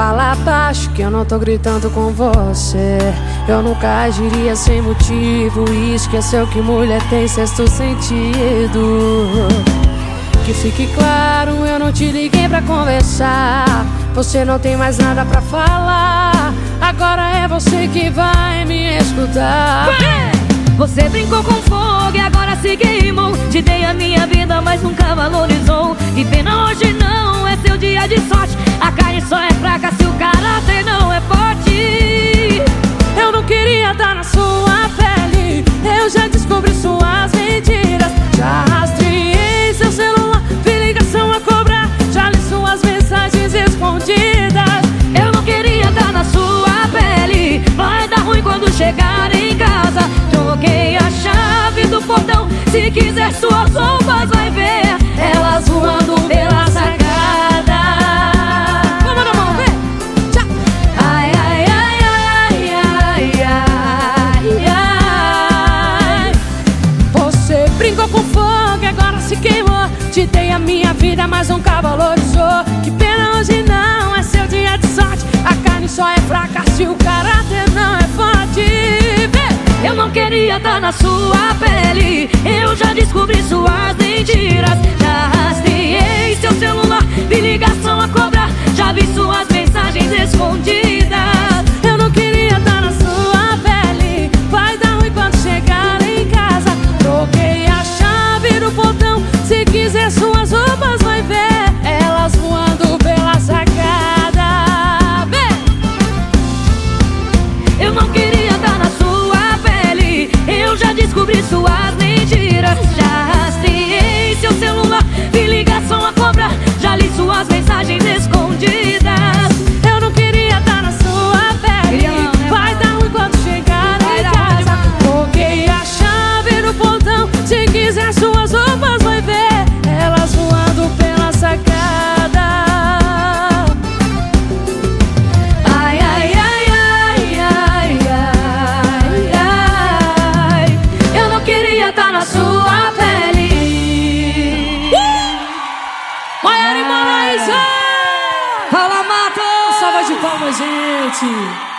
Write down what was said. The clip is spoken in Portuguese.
abaixo que eu não tô gritando com você. Eu nunca agiria sem motivo E esqueceu que mulher tem sexto sentido. Que fique claro, eu não te liguei pra conversar. Você não tem mais nada pra falar. Agora é você que vai me escutar. Você brincou com fogo e agora se queimou. Te dei a minha vida, mas nunca valorizou. Que pena hoje não é seu dia de sorte chegar em casa. Troquei a chave do portão. Se quiser suas roupas vai ver Elas voando pela Te dei a minha vida, mas nunca valorizou. Que pena hoje não é seu dia não queria estar na sua pele. Eu já descobri suas mentiras Eu já descobri suas na sua pele Maiara e Maraísa! Fala, Mato! Salva de palmas, gente!